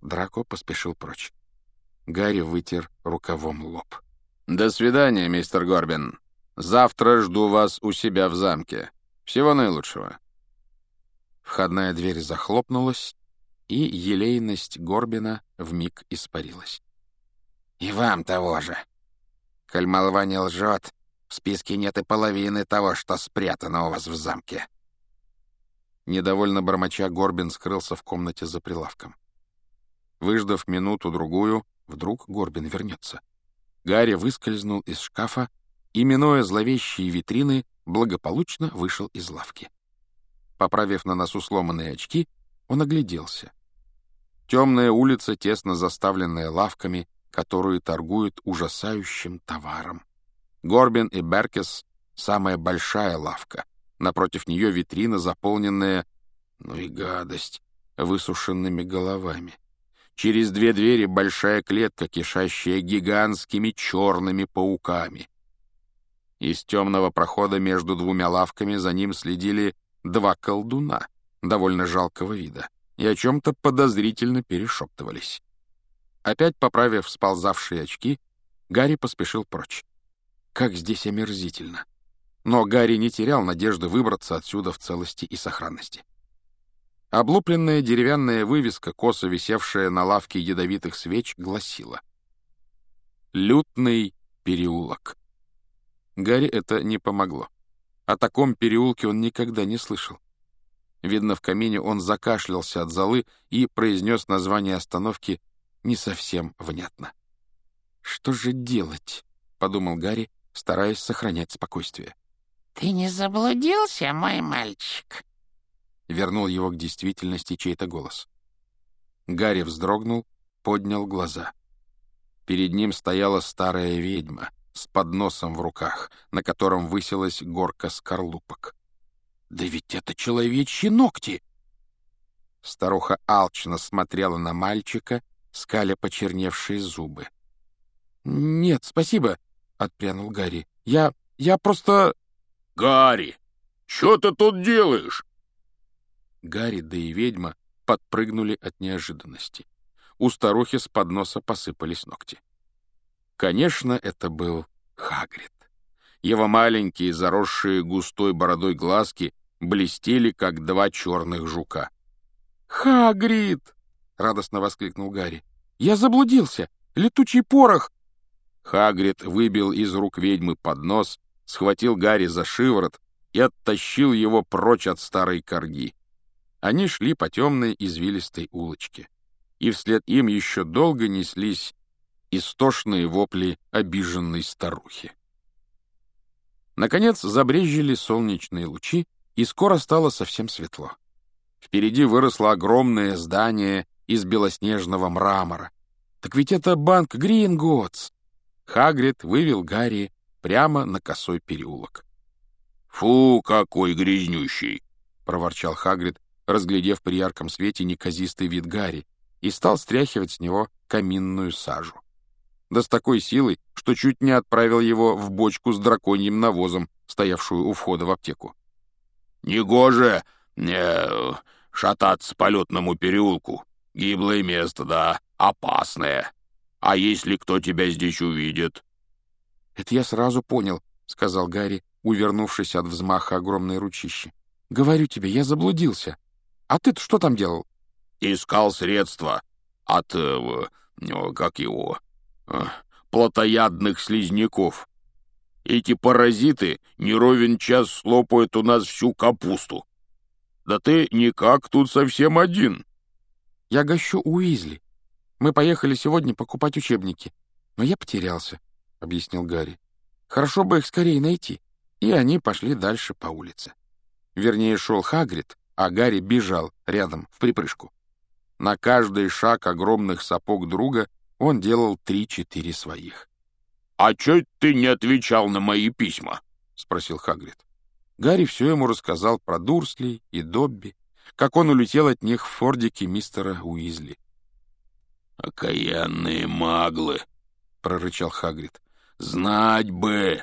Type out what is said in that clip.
Драко поспешил прочь. Гарри вытер рукавом лоб. «До свидания, мистер Горбин. Завтра жду вас у себя в замке. Всего наилучшего». Входная дверь захлопнулась, и елейность Горбина вмиг испарилась. «И вам того же. Коль молва не лжет, в списке нет и половины того, что спрятано у вас в замке». Недовольно бормоча, Горбин скрылся в комнате за прилавком. Выждав минуту-другую, вдруг Горбин вернется. Гарри выскользнул из шкафа и, минуя зловещие витрины, благополучно вышел из лавки. Поправив на носу сломанные очки, он огляделся. Темная улица, тесно заставленная лавками, которые торгуют ужасающим товаром. Горбин и Беркес — самая большая лавка. Напротив нее витрина, заполненная, ну и гадость, высушенными головами. Через две двери большая клетка, кишащая гигантскими черными пауками. Из темного прохода между двумя лавками за ним следили два колдуна, довольно жалкого вида, и о чем-то подозрительно перешептывались. Опять поправив сползавшие очки, Гарри поспешил прочь. Как здесь омерзительно. Но Гарри не терял надежды выбраться отсюда в целости и сохранности. Облупленная деревянная вывеска, косо висевшая на лавке ядовитых свеч, гласила «Лютный переулок». Гарри это не помогло. О таком переулке он никогда не слышал. Видно, в камине он закашлялся от золы и произнес название остановки не совсем внятно. «Что же делать?» — подумал Гарри, стараясь сохранять спокойствие. «Ты не заблудился, мой мальчик?» Вернул его к действительности чей-то голос. Гарри вздрогнул, поднял глаза. Перед ним стояла старая ведьма с подносом в руках, на котором высилась горка скорлупок. «Да ведь это человечьи ногти!» Старуха алчно смотрела на мальчика, скаля почерневшие зубы. «Нет, спасибо», — отпрянул Гарри. «Я... я просто...» «Гарри, что ты тут делаешь?» Гарри, да и ведьма подпрыгнули от неожиданности. У старухи с подноса посыпались ногти. Конечно, это был Хагрид. Его маленькие, заросшие густой бородой глазки блестели, как два черных жука. «Хагрид!» — радостно воскликнул Гарри. «Я заблудился! Летучий порох!» Хагрид выбил из рук ведьмы поднос, схватил Гарри за шиворот и оттащил его прочь от старой корги. Они шли по темной извилистой улочке, и вслед им еще долго неслись истошные вопли обиженной старухи. Наконец забрезжили солнечные лучи, и скоро стало совсем светло. Впереди выросло огромное здание из белоснежного мрамора. Так ведь это банк Гринготс. Хагрид вывел Гарри прямо на косой переулок. «Фу, какой грязнющий!» — проворчал Хагрид, разглядев при ярком свете неказистый вид Гарри, и стал стряхивать с него каминную сажу. Да с такой силой, что чуть не отправил его в бочку с драконьим навозом, стоявшую у входа в аптеку. «Негоже э, шататься по летному переулку. Гиблое место, да, опасное. А если кто тебя здесь увидит?» «Это я сразу понял», — сказал Гарри, увернувшись от взмаха огромной ручищи. «Говорю тебе, я заблудился. А ты-то что там делал?» «Искал средства от... Э, как его... Э, плотоядных слизняков. Эти паразиты не ровен час слопают у нас всю капусту. Да ты никак тут совсем один». «Я гощу Уизли. Мы поехали сегодня покупать учебники, но я потерялся», — объяснил Гарри. «Хорошо бы их скорее найти». И они пошли дальше по улице. Вернее, шел Хагрид, а Гарри бежал рядом, в припрыжку. На каждый шаг огромных сапог друга он делал три-четыре своих. «А чё ты не отвечал на мои письма?» — спросил Хагрид. Гарри все ему рассказал про Дурсли и Добби, как он улетел от них в фордике мистера Уизли. «Окаянные маглы!» — прорычал Хагрид. «Знать бы,